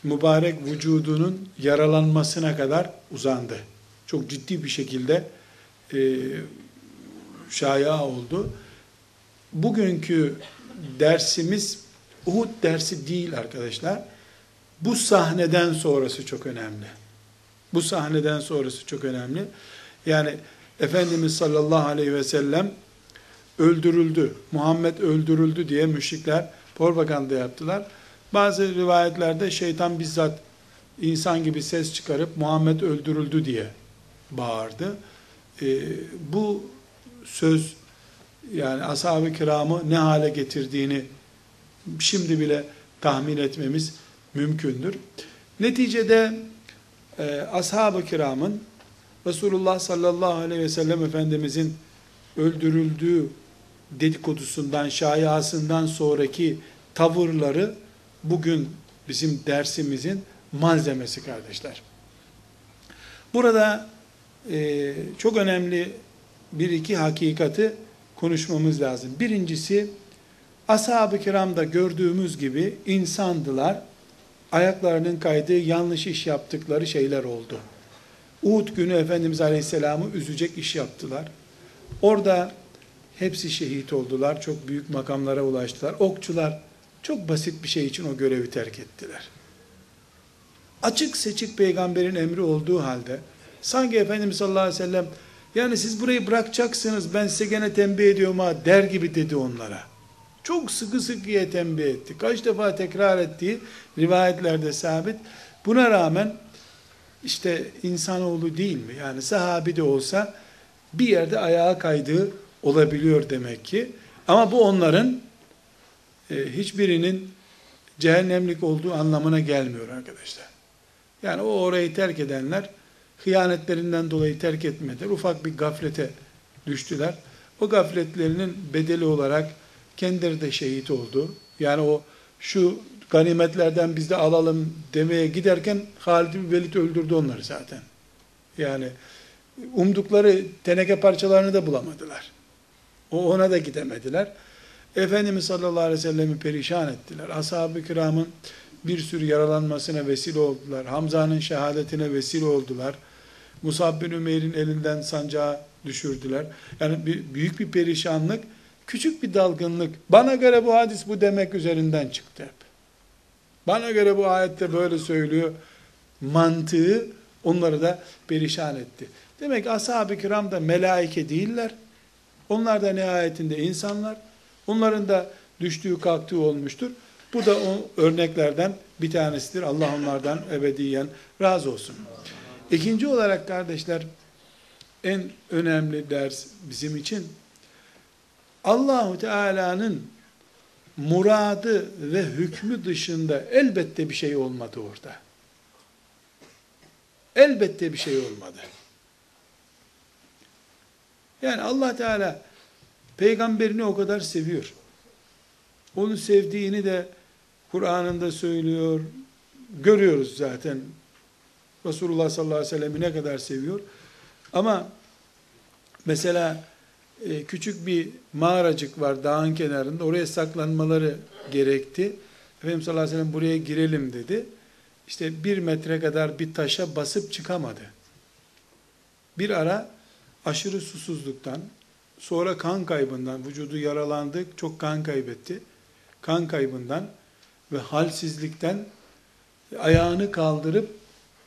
mübarek vücudunun yaralanmasına kadar uzandı. Çok ciddi bir şekilde e, şaya oldu. Bugünkü dersimiz Uhud dersi değil arkadaşlar. Bu sahneden sonrası çok önemli. Bu sahneden sonrası çok önemli. Yani Efendimiz sallallahu aleyhi ve sellem öldürüldü, Muhammed öldürüldü diye müşrikler propaganda yaptılar. Bazı rivayetlerde şeytan bizzat insan gibi ses çıkarıp Muhammed öldürüldü diye bağırdı. E, bu söz yani ashab-ı kiramı ne hale getirdiğini şimdi bile tahmin etmemiz mümkündür. Neticede e, ashab-ı kiramın Resulullah sallallahu aleyhi ve sellem Efendimizin öldürüldüğü dedikodusundan, şayasından sonraki tavırları bugün bizim dersimizin malzemesi kardeşler. Burada e, çok önemli bir iki hakikati konuşmamız lazım. Birincisi, ashab-ı kiramda gördüğümüz gibi insandılar, ayaklarının kaydığı yanlış iş yaptıkları şeyler oldu. Uhud günü Efendimiz Aleyhisselam'ı üzecek iş yaptılar. Orada hepsi şehit oldular, çok büyük makamlara ulaştılar. Okçular çok basit bir şey için o görevi terk ettiler. Açık seçik peygamberin emri olduğu halde, sanki Efendimiz sallallahu aleyhi ve sellem, yani siz burayı bırakacaksınız, ben size gene tembih ediyorum ha, der gibi dedi onlara. Çok sıkı sıkıya tembih etti. Kaç defa tekrar ettiği rivayetlerde sabit. Buna rağmen işte insanoğlu değil mi? Yani sahabi de olsa bir yerde ayağa kaydığı olabiliyor demek ki. Ama bu onların hiçbirinin cehennemlik olduğu anlamına gelmiyor arkadaşlar. Yani o orayı terk edenler hıyanetlerinden dolayı terk etmediler. Ufak bir gaflete düştüler. O gafletlerinin bedeli olarak kendileri de şehit oldu. Yani o şu ganimetlerden biz de alalım demeye giderken Halid bin Velid öldürdü onları zaten. Yani umdukları teneke parçalarını da bulamadılar. O ona da gidemediler. Efendimiz sallallahu aleyhi ve sellem'i perişan ettiler. Ashab-ı kiramın bir sürü yaralanmasına vesile oldular. Hamza'nın şehadetine vesile oldular. Musab bin Ümeyr'in elinden sancağı düşürdüler. Yani bir, büyük bir perişanlık, küçük bir dalgınlık. Bana göre bu hadis bu demek üzerinden çıktı hep. Bana göre bu ayette böyle söylüyor. Mantığı onları da perişan etti. Demek ashab-ı kiram da melaike değiller. Onlar da nihayetinde insanlar. Onların da düştüğü kalktığı olmuştur. Bu da o örneklerden bir tanesidir. Allah onlardan ebediyen razı olsun. İkinci olarak kardeşler en önemli ders bizim için Allahu Teala'nın muradı ve hükmü dışında elbette bir şey olmadı orada. Elbette bir şey olmadı. Yani Allah Teala peygamberini o kadar seviyor. Onu sevdiğini de Kur'an'ında söylüyor. Görüyoruz zaten. Resulullah sallallahu aleyhi ve sellem'i ne kadar seviyor. Ama mesela e, küçük bir mağaracık var dağın kenarında. Oraya saklanmaları gerekti. Efendimiz sallallahu aleyhi ve sellem buraya girelim dedi. İşte bir metre kadar bir taşa basıp çıkamadı. Bir ara aşırı susuzluktan, sonra kan kaybından, vücudu yaralandı, çok kan kaybetti. Kan kaybından ve halsizlikten ayağını kaldırıp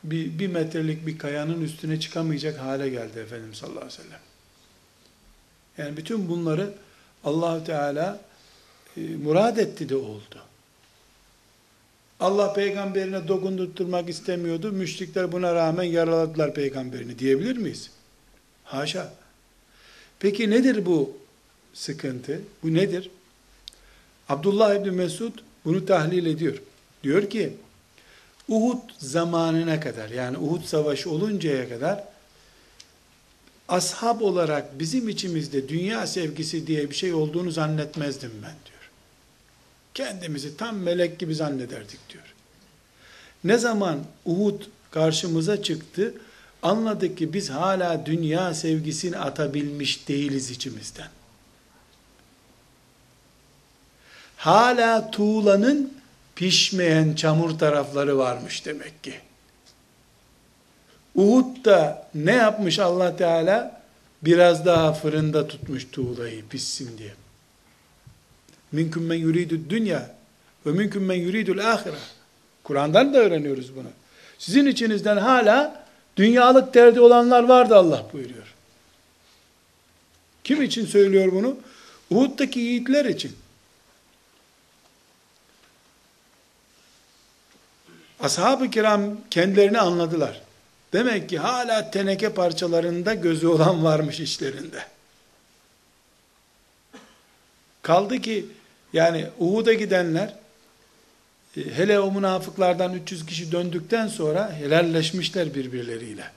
bir, bir metrelik bir kayanın üstüne çıkamayacak hale geldi Efendimiz sallallahu aleyhi ve sellem. Yani bütün bunları allah Teala e, murad etti de oldu. Allah peygamberine dokundurtturmak istemiyordu. Müşrikler buna rağmen yaraladılar peygamberini diyebilir miyiz? Haşa. Peki nedir bu sıkıntı? Bu nedir? Abdullah İbni Mesud bunu tahlil ediyor. Diyor ki, Uhud zamanına kadar, yani Uhud savaşı oluncaya kadar, ashab olarak bizim içimizde dünya sevgisi diye bir şey olduğunu zannetmezdim ben diyor. Kendimizi tam melek gibi zannederdik diyor. Ne zaman Uhud karşımıza çıktı, anladık ki biz hala dünya sevgisini atabilmiş değiliz içimizden. Hala tuğlanın pişmeyen çamur tarafları varmış demek ki. Uhud'da ne yapmış Allah Teala? Biraz daha fırında tutmuş tuğlayı pişsin diye. Minküm men yuridü dünya ve minküm men yuridül ahire. Kur'an'dan da öğreniyoruz bunu. Sizin içinizden hala dünyalık derdi olanlar vardı Allah buyuruyor. Kim için söylüyor bunu? Uhud'daki yiğitler için. Ashab-ı kiram kendilerini anladılar. Demek ki hala teneke parçalarında gözü olan varmış işlerinde. Kaldı ki yani Uhud'a gidenler hele o münafıklardan 300 kişi döndükten sonra helalleşmişler birbirleriyle.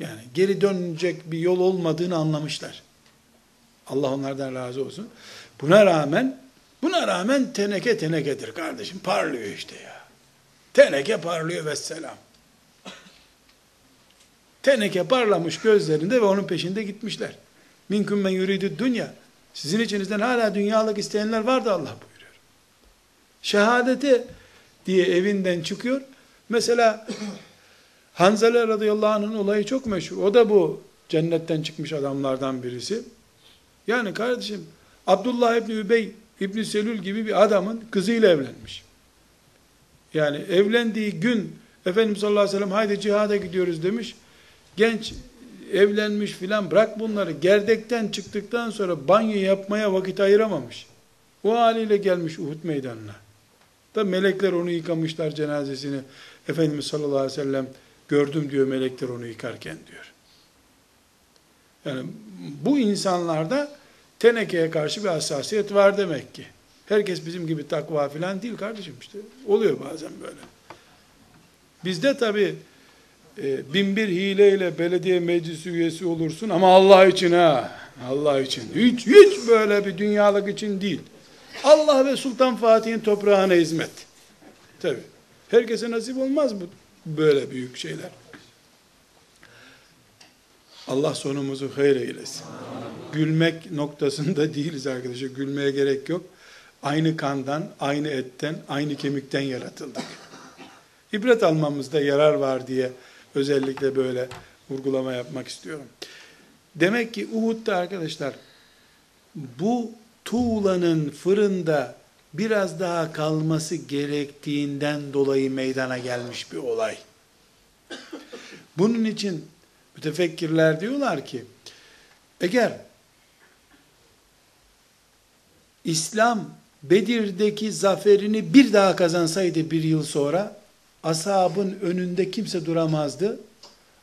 Yani geri dönecek bir yol olmadığını anlamışlar. Allah onlardan razı olsun. Buna rağmen buna rağmen teneke tenekedir kardeşim. Parlıyor işte ya. Teneke parlıyor ve selam. Teneke parlamış gözlerinde ve onun peşinde gitmişler. Minküm men yuridu dünya. Sizin içinizden hala dünyalık isteyenler vardı Allah buyuruyor. Şehadeti diye evinden çıkıyor. Mesela Hanzale radıyallahu anh'ın olayı çok meşhur. O da bu cennetten çıkmış adamlardan birisi. Yani kardeşim Abdullah İbni Übey İbni Selül gibi bir adamın kızıyla evlenmiş. Yani evlendiği gün Efendimiz sallallahu aleyhi ve sellem haydi cihada gidiyoruz demiş. Genç evlenmiş filan bırak bunları. Gerdekten çıktıktan sonra banyo yapmaya vakit ayıramamış. O haliyle gelmiş Uhud meydanına. Da melekler onu yıkamışlar cenazesini. Efendimiz sallallahu aleyhi ve sellem gördüm diyor melekler onu yıkarken diyor. Yani bu insanlarda tenekeye karşı bir hassasiyet var demek ki. Herkes bizim gibi takva filan değil kardeşim işte. Oluyor bazen böyle. Bizde tabi e, bin bir hileyle belediye meclisi üyesi olursun ama Allah için ha. Allah için. Hiç, hiç böyle bir dünyalık için değil. Allah ve Sultan Fatih'in toprağına hizmet. Tabi. Herkese nasip olmaz bu böyle büyük şeyler. Allah sonumuzu hayır eylesin. Gülmek noktasında [LAUGHS] değiliz arkadaşlar. Gülmeye gerek yok. Aynı kandan, aynı etten, aynı kemikten yaratıldık. İbret almamızda yarar var diye özellikle böyle vurgulama yapmak istiyorum. Demek ki Uhud'da arkadaşlar bu tuğlanın fırında biraz daha kalması gerektiğinden dolayı meydana gelmiş bir olay. Bunun için mütefekkirler diyorlar ki eğer İslam Bedir'deki zaferini bir daha kazansaydı bir yıl sonra ashabın önünde kimse duramazdı.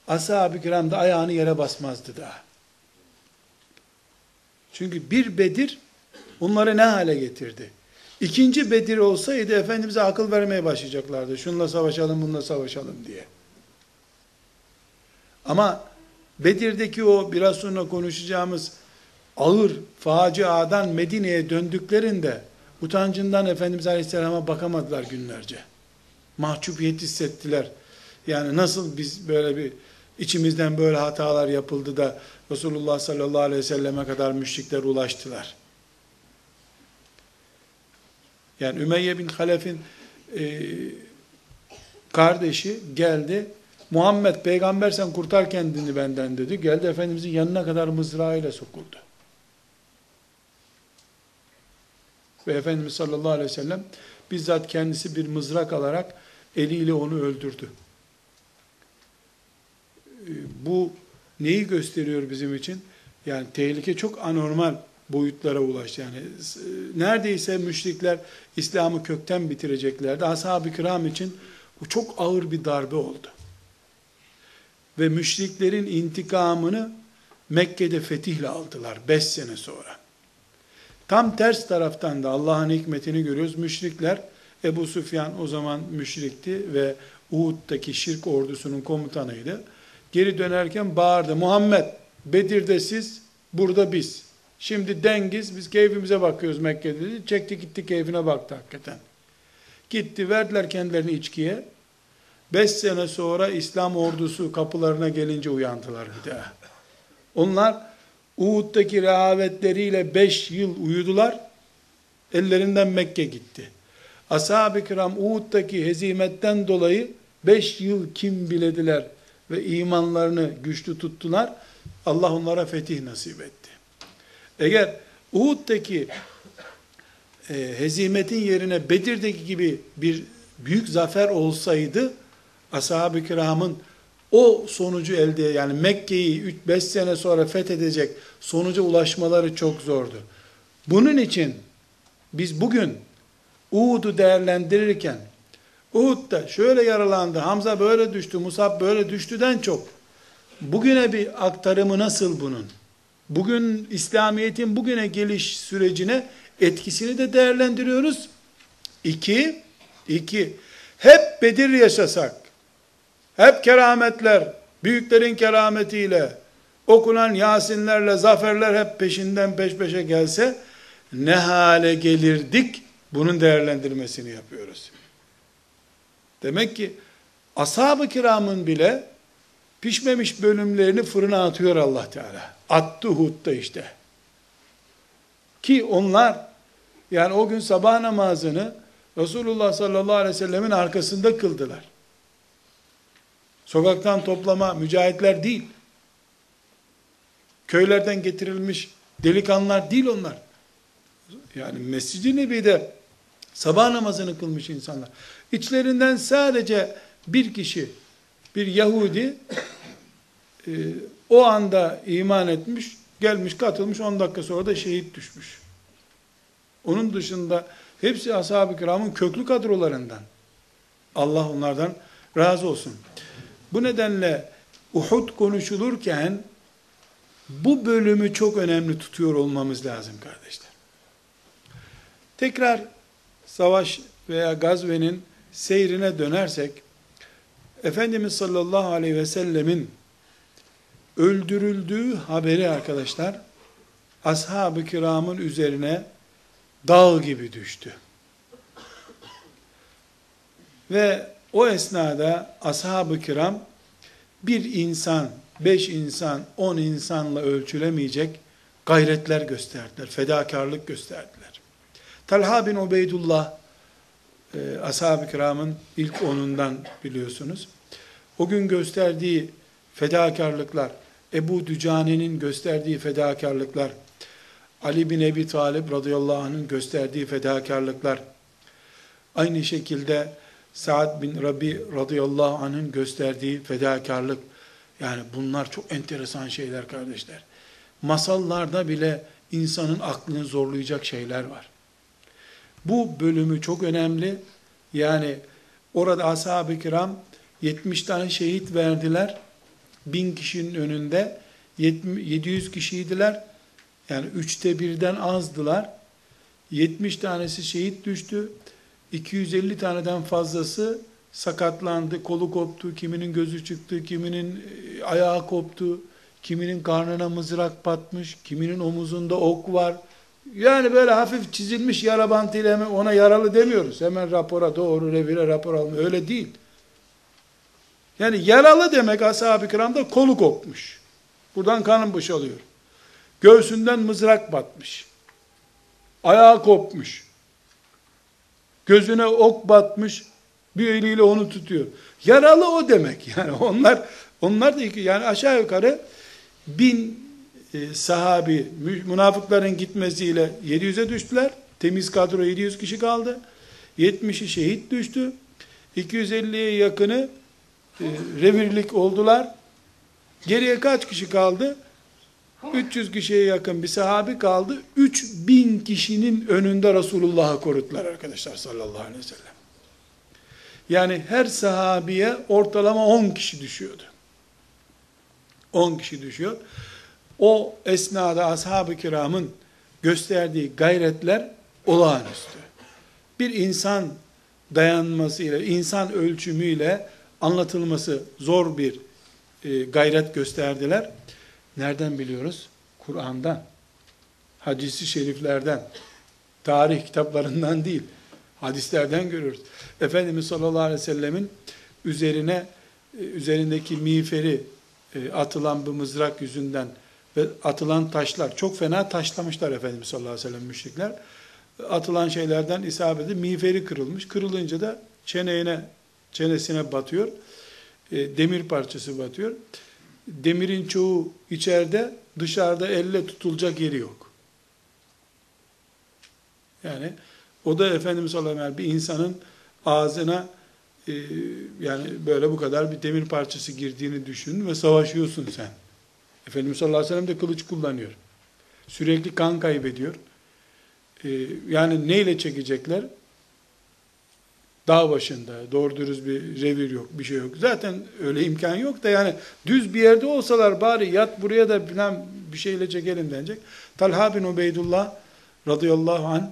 Ashab-ı kiram da ayağını yere basmazdı daha. Çünkü bir Bedir onları ne hale getirdi? İkinci Bedir olsaydı Efendimiz'e akıl vermeye başlayacaklardı. Şunla savaşalım, bununla savaşalım diye. Ama Bedir'deki o biraz sonra konuşacağımız ağır faciadan Medine'ye döndüklerinde utancından Efendimiz Aleyhisselam'a bakamadılar günlerce. Mahcubiyet hissettiler. Yani nasıl biz böyle bir içimizden böyle hatalar yapıldı da Resulullah sallallahu aleyhi ve selleme kadar müşrikler ulaştılar. Yani Ümeyye bin Halef'in e, kardeşi geldi. Muhammed peygamber sen kurtar kendini benden dedi. Geldi Efendimizin yanına kadar mızrağıyla sokuldu. Ve Efendimiz sallallahu aleyhi ve sellem bizzat kendisi bir mızrak alarak eliyle onu öldürdü. E, bu neyi gösteriyor bizim için? Yani tehlike çok anormal boyutlara ulaştı. Yani neredeyse müşrikler İslam'ı kökten bitireceklerdi. Ashab-ı kiram için bu çok ağır bir darbe oldu. Ve müşriklerin intikamını Mekke'de fetihle aldılar 5 sene sonra. Tam ters taraftan da Allah'ın hikmetini görüyoruz. Müşrikler, Ebu Süfyan o zaman müşrikti ve Uhud'daki şirk ordusunun komutanıydı. Geri dönerken bağırdı. Muhammed, Bedir'de siz, burada biz. Şimdi dengiz, biz keyfimize bakıyoruz Mekke'de dedi. Çekti gitti keyfine baktı hakikaten. Gitti, verdiler kendilerini içkiye. Beş sene sonra İslam ordusu kapılarına gelince uyandılar bir daha. Onlar Uhud'daki rehavetleriyle beş yıl uyudular. Ellerinden Mekke gitti. Ashab-ı kiram Uhud'daki hezimetten dolayı beş yıl kim bilediler ve imanlarını güçlü tuttular. Allah onlara fetih nasip etti. Eğer Uhud'daki e, hezimetin yerine Bedir'deki gibi bir büyük zafer olsaydı ashab-ı kiramın o sonucu elde yani Mekke'yi 3-5 sene sonra fethedecek sonuca ulaşmaları çok zordu. Bunun için biz bugün Uhud'u değerlendirirken Uhud'da şöyle yaralandı, Hamza böyle düştü, Musab böyle düştüden çok. Bugüne bir aktarımı nasıl bunun? Bugün İslamiyet'in bugüne geliş sürecine etkisini de değerlendiriyoruz. İki, iki, hep Bedir yaşasak, hep kerametler, büyüklerin kerametiyle, okunan Yasinlerle, zaferler hep peşinden peş peşe gelse, ne hale gelirdik, bunun değerlendirmesini yapıyoruz. Demek ki, ashab-ı kiramın bile, pişmemiş bölümlerini fırına atıyor allah Teala. Attı Hud'da işte. Ki onlar, yani o gün sabah namazını, Resulullah sallallahu aleyhi ve sellemin arkasında kıldılar. Sokaktan toplama mücahitler değil. Köylerden getirilmiş delikanlılar değil onlar. Yani Mescid-i Nebi'de sabah namazını kılmış insanlar. İçlerinden sadece bir kişi, bir Yahudi e, o anda iman etmiş, gelmiş katılmış 10 dakika sonra da şehit düşmüş. Onun dışında hepsi ashab-ı kiramın köklü kadrolarından. Allah onlardan razı olsun. Bu nedenle Uhud konuşulurken bu bölümü çok önemli tutuyor olmamız lazım kardeşler. Tekrar savaş veya gazvenin seyrine dönersek, Efendimiz sallallahu aleyhi ve sellemin öldürüldüğü haberi arkadaşlar, ashab-ı kiramın üzerine dağ gibi düştü. Ve o esnada ashab-ı kiram bir insan, beş insan, on insanla ölçülemeyecek gayretler gösterdiler, fedakarlık gösterdiler. Talha bin Ubeydullah, e, ashab-ı kiramın ilk onundan biliyorsunuz. O gün gösterdiği fedakarlıklar, Ebu Dücane'nin gösterdiği fedakarlıklar, Ali bin Ebi Talib radıyallahu anh'ın gösterdiği fedakarlıklar, aynı şekilde Sa'd bin Rabi radıyallahu anh'ın gösterdiği fedakarlık, yani bunlar çok enteresan şeyler kardeşler. Masallarda bile insanın aklını zorlayacak şeyler var. Bu bölümü çok önemli. Yani orada ashab-ı kiram 70 tane şehit verdiler. Bin kişinin önünde 700 kişiydiler. Yani üçte birden azdılar. 70 tanesi şehit düştü. 250 taneden fazlası sakatlandı, kolu koptu, kiminin gözü çıktı, kiminin e, ayağı koptu, kiminin karnına mızrak patmış, kiminin omuzunda ok var. Yani böyle hafif çizilmiş yara bantıyla ona yaralı demiyoruz. Hemen rapora doğru revire rapor alma. Öyle değil. Yani yaralı demek ashab-ı kiramda kolu kopmuş. Buradan kanın boşalıyor. Göğsünden mızrak batmış. Ayağı kopmuş. Gözüne ok batmış. Bir eliyle onu tutuyor. Yaralı o demek. [LAUGHS] Yani onlar onlar da yani aşağı yukarı bin e, sahabi münafıkların gitmesiyle 700'e düştüler. Temiz kadro 700 kişi kaldı. 70'i şehit düştü. 250'ye yakını e, revirlik oldular. Geriye kaç kişi kaldı? 300 kişiye yakın bir sahabi kaldı. 3000 kişinin önünde Resulullah'ı koruttular arkadaşlar sallallahu aleyhi ve sellem. Yani her sahabiye ortalama 10 kişi düşüyordu. 10 kişi düşüyor. O esnada ashab-ı kiramın gösterdiği gayretler olağanüstü. Bir insan dayanmasıyla, insan ölçümüyle anlatılması zor bir e, gayret gösterdiler. Nereden biliyoruz? Kur'an'dan, hadisi şeriflerden, tarih kitaplarından değil, hadislerden görüyoruz. Efendimiz sallallahu aleyhi ve sellemin üzerine, e, üzerindeki miğferi e, atılan bu mızrak yüzünden ve atılan taşlar, çok fena taşlamışlar Efendimiz sallallahu aleyhi ve sellem müşrikler. Atılan şeylerden isabeti miğferi kırılmış. Kırılınca da çeneğine, çenesine batıyor. E, demir parçası batıyor. Demirin çoğu içeride, dışarıda elle tutulacak yeri yok. Yani o da Efendimiz sallallahu aleyhi bir insanın ağzına e, yani böyle bu kadar bir demir parçası girdiğini düşün ve savaşıyorsun sen. Efendimiz sallallahu aleyhi ve sellem de kılıç kullanıyor. Sürekli kan kaybediyor. E, yani neyle çekecekler? Dağ başında, doğru dürüst bir revir yok, bir şey yok. Zaten öyle imkan yok da yani düz bir yerde olsalar bari yat buraya da falan bir şeyle çekelim denecek. Talha bin Ubeydullah radıyallahu anh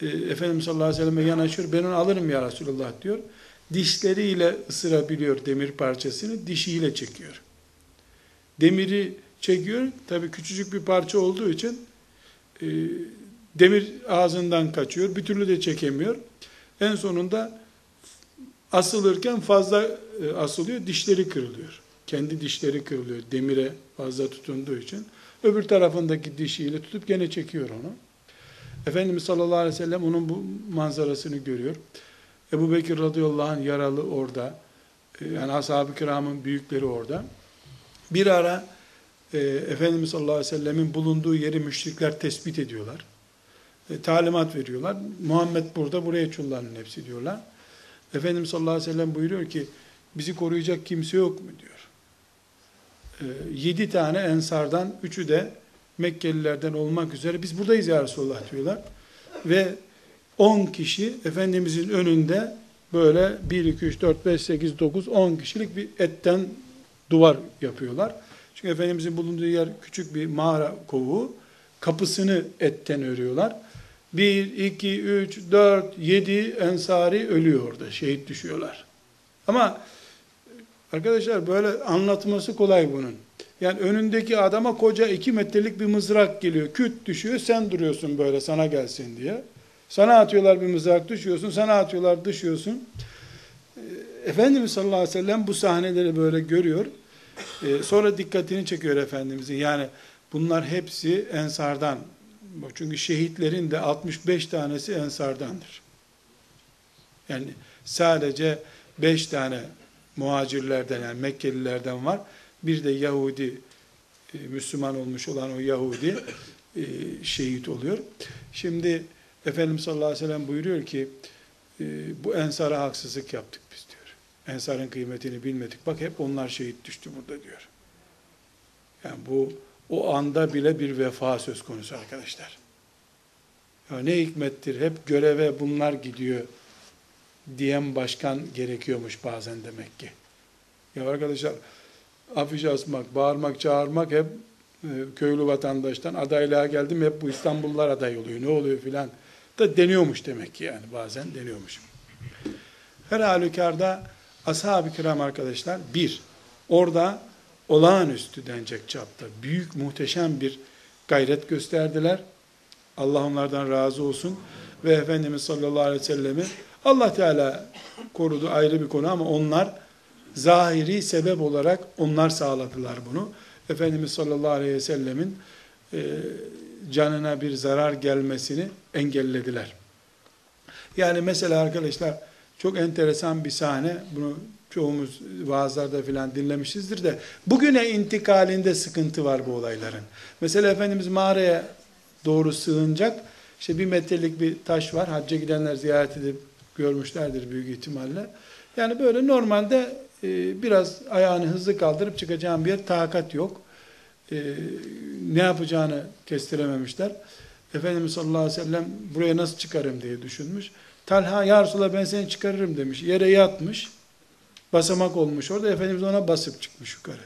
e, Efendimiz sallallahu aleyhi ve selleme yanaşıyor. Ben onu alırım ya Resulullah diyor. Dişleriyle ısırabiliyor demir parçasını, dişiyle çekiyor. Demiri çekiyor. Tabii küçücük bir parça olduğu için e, demir ağzından kaçıyor. Bir türlü de çekemiyor. En sonunda asılırken fazla e, asılıyor, dişleri kırılıyor. Kendi dişleri kırılıyor demire fazla tutunduğu için. Öbür tarafındaki dişiyle tutup gene çekiyor onu. Efendimiz sallallahu aleyhi ve sellem onun bu manzarasını görüyor. Ebu Bekir radıyallahu anh yaralı orada. E, yani ashab-ı kiramın büyükleri orada. Bir ara e, Efendimiz sallallahu aleyhi ve sellemin bulunduğu yeri müşrikler tespit ediyorlar. E, talimat veriyorlar. Muhammed burada, buraya çullanın hepsi diyorlar. Efendimiz sallallahu aleyhi ve sellem buyuruyor ki, bizi koruyacak kimse yok mu diyor. E, yedi tane ensardan, üçü de Mekkelilerden olmak üzere, biz buradayız ya Resulullah diyorlar. Ve on kişi Efendimizin önünde böyle 1, 2, 3, 4, 5, 8, 9, 10 kişilik bir etten duvar yapıyorlar. Çünkü Efendimizin bulunduğu yer küçük bir mağara kovuğu. Kapısını etten örüyorlar. 1, 2, 3, 4, 7 ensari ölüyor orada. Şehit düşüyorlar. Ama arkadaşlar böyle anlatması kolay bunun. Yani önündeki adama koca 2 metrelik bir mızrak geliyor. Küt düşüyor sen duruyorsun böyle sana gelsin diye. Sana atıyorlar bir mızrak düşüyorsun. Sana atıyorlar düşüyorsun. Efendimiz sallallahu aleyhi ve sellem bu sahneleri böyle görüyor. Ee, sonra dikkatini çekiyor Efendimizin. Yani bunlar hepsi ensardan. Çünkü şehitlerin de 65 tanesi ensardandır. Yani sadece 5 tane muhacirlerden yani Mekkelilerden var. Bir de Yahudi e, Müslüman olmuş olan o Yahudi e, şehit oluyor. Şimdi Efendimiz sallallahu aleyhi ve sellem buyuruyor ki e, bu ensara haksızlık yaptık biz diyor. Ensarın kıymetini bilmedik. Bak hep onlar şehit düştü burada diyor. Yani bu o anda bile bir vefa söz konusu arkadaşlar. Ya ne hikmettir hep göreve bunlar gidiyor diyen başkan gerekiyormuş bazen demek ki. Ya arkadaşlar afiş asmak, bağırmak, çağırmak hep e, köylü vatandaştan adaylığa geldim hep bu İstanbullular aday oluyor ne oluyor filan da deniyormuş demek ki yani bazen deniyormuş. Her halükarda ashab-ı kiram arkadaşlar bir, orada olağanüstü denecek çapta büyük muhteşem bir gayret gösterdiler. Allah onlardan razı olsun. Ve Efendimiz sallallahu aleyhi ve sellemi Allah Teala korudu ayrı bir konu ama onlar zahiri sebep olarak onlar sağladılar bunu. Efendimiz sallallahu aleyhi ve sellemin e, canına bir zarar gelmesini engellediler. Yani mesela arkadaşlar çok enteresan bir sahne, bunu çoğumuz vaazlarda filan dinlemişizdir de, bugüne intikalinde sıkıntı var bu olayların. Mesela Efendimiz mağaraya doğru sığınacak, işte bir metrelik bir taş var, hacca gidenler ziyaret edip görmüşlerdir büyük ihtimalle. Yani böyle normalde e, biraz ayağını hızlı kaldırıp çıkacağım bir yer, takat yok. E, ne yapacağını kestirememişler. Efendimiz sallallahu aleyhi ve sellem buraya nasıl çıkarım diye düşünmüş. Talha ya Resulallah ben seni çıkarırım demiş. Yere yatmış. Basamak olmuş orada. Efendimiz ona basıp çıkmış yukarı.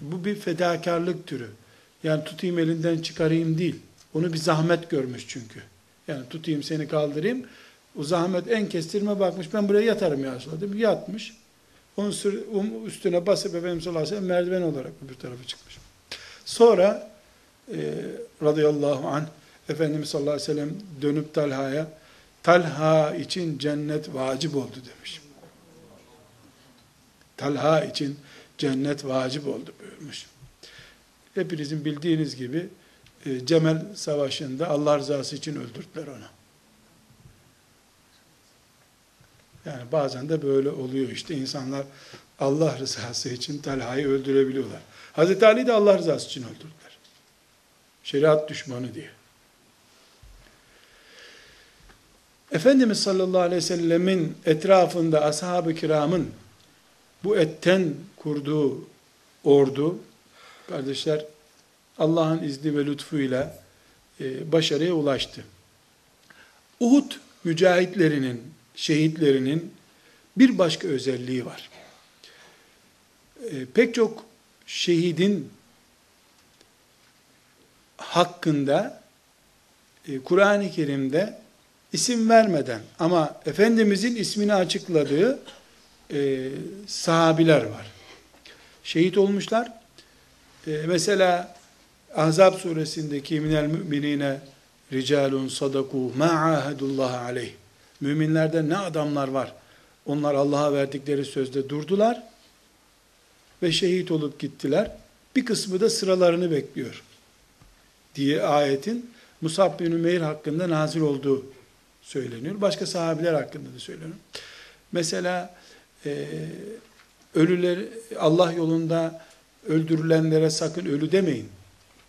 Bu bir fedakarlık türü. Yani tutayım elinden çıkarayım değil. Onu bir zahmet görmüş çünkü. Yani tutayım seni kaldırayım. O zahmet en kestirme bakmış. Ben buraya yatarım ya Resulallah. Yatmış. Onun um, üstüne basıp Efendimiz sallallahu aleyhi merdiven olarak bir tarafa çıkmış. Sonra e, radıyallahu anh Efendimiz sallallahu aleyhi ve sellem dönüp Talha'ya Talha için cennet vacip oldu demiş. Talha için cennet vacip oldu buyurmuş. Hepinizin bildiğiniz gibi e, Cemel Savaşı'nda Allah rızası için öldürdüler onu. Yani bazen de böyle oluyor işte insanlar Allah rızası için Talha'yı öldürebiliyorlar. Hazreti Ali de Allah rızası için öldürdüler. Şeriat düşmanı diye. Efendimiz sallallahu aleyhi ve sellemin etrafında ashab-ı kiramın bu etten kurduğu ordu, kardeşler Allah'ın izni ve lütfuyla e, başarıya ulaştı. Uhud mücahitlerinin, şehitlerinin bir başka özelliği var. E, pek çok şehidin hakkında e, Kur'an-ı Kerim'de isim vermeden ama Efendimizin ismini açıkladığı e, sahabiler var. Şehit olmuşlar. E, mesela Ahzab suresindeki minel müminine ricalun sadaku ma ahadullah aleyh. Müminlerde ne adamlar var. Onlar Allah'a verdikleri sözde durdular ve şehit olup gittiler. Bir kısmı da sıralarını bekliyor diye ayetin Musab bin Ümeyr hakkında nazil olduğu söyleniyor. Başka sahabiler hakkında da söyleniyor. Mesela e, ölüler Allah yolunda öldürülenlere sakın ölü demeyin.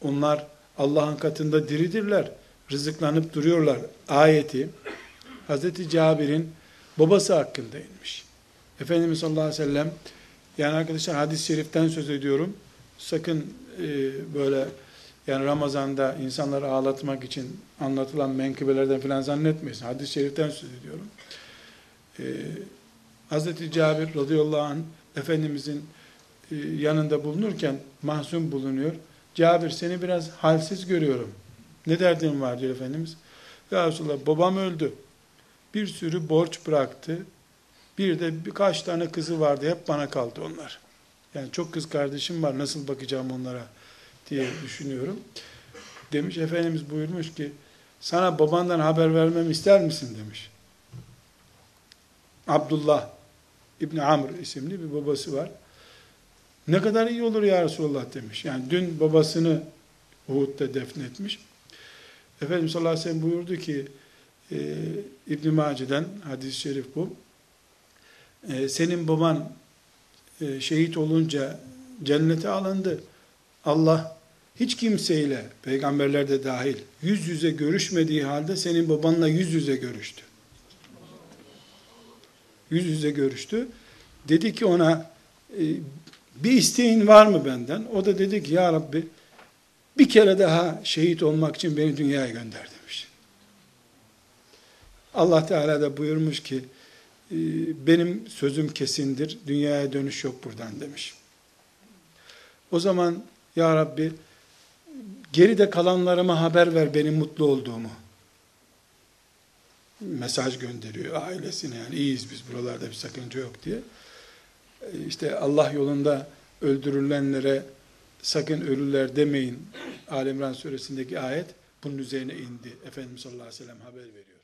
Onlar Allah'ın katında diridirler. Rızıklanıp duruyorlar. Ayeti Hazreti Cabir'in babası hakkında inmiş. Efendimiz sallallahu aleyhi ve sellem yani arkadaşlar hadis-i şeriften söz ediyorum. Sakın e, böyle yani Ramazan'da insanları ağlatmak için anlatılan menkıbelerden filan zannetmeyin. Hadis-i şeriften söz ediyorum. Ee, Hz. Cabir radıyallahu anh Efendimizin e, yanında bulunurken mahzun bulunuyor. Cabir seni biraz halsiz görüyorum. Ne derdin var diyor Efendimiz. Ya Resulallah babam öldü. Bir sürü borç bıraktı. Bir de birkaç tane kızı vardı. Hep bana kaldı onlar. Yani çok kız kardeşim var. Nasıl bakacağım onlara diye düşünüyorum. Demiş Efendimiz buyurmuş ki sana babandan haber vermemi ister misin demiş. Abdullah İbni Amr isimli bir babası var. Ne kadar iyi olur ya Resulullah demiş. Yani dün babasını Uhud'da defnetmiş. Efendimiz sallallahu aleyhi ve sellem buyurdu ki e, İbn-i Mace'den hadis-i şerif bu. E, senin baban e, şehit olunca cennete alındı. Allah hiç kimseyle, peygamberler de dahil, yüz yüze görüşmediği halde senin babanla yüz yüze görüştü. Yüz yüze görüştü. Dedi ki ona, e, bir isteğin var mı benden? O da dedi ki, ya Rabbi, bir kere daha şehit olmak için beni dünyaya gönder demiş. Allah Teala da buyurmuş ki, e, benim sözüm kesindir, dünyaya dönüş yok buradan demiş. O zaman, Ya Rabbi, geride kalanlarıma haber ver benim mutlu olduğumu. Mesaj gönderiyor ailesine yani iyiyiz biz buralarda bir sakınca yok diye. İşte Allah yolunda öldürülenlere sakın ölüler demeyin. Alemran suresindeki ayet bunun üzerine indi. Efendimiz sallallahu aleyhi ve sellem haber veriyor.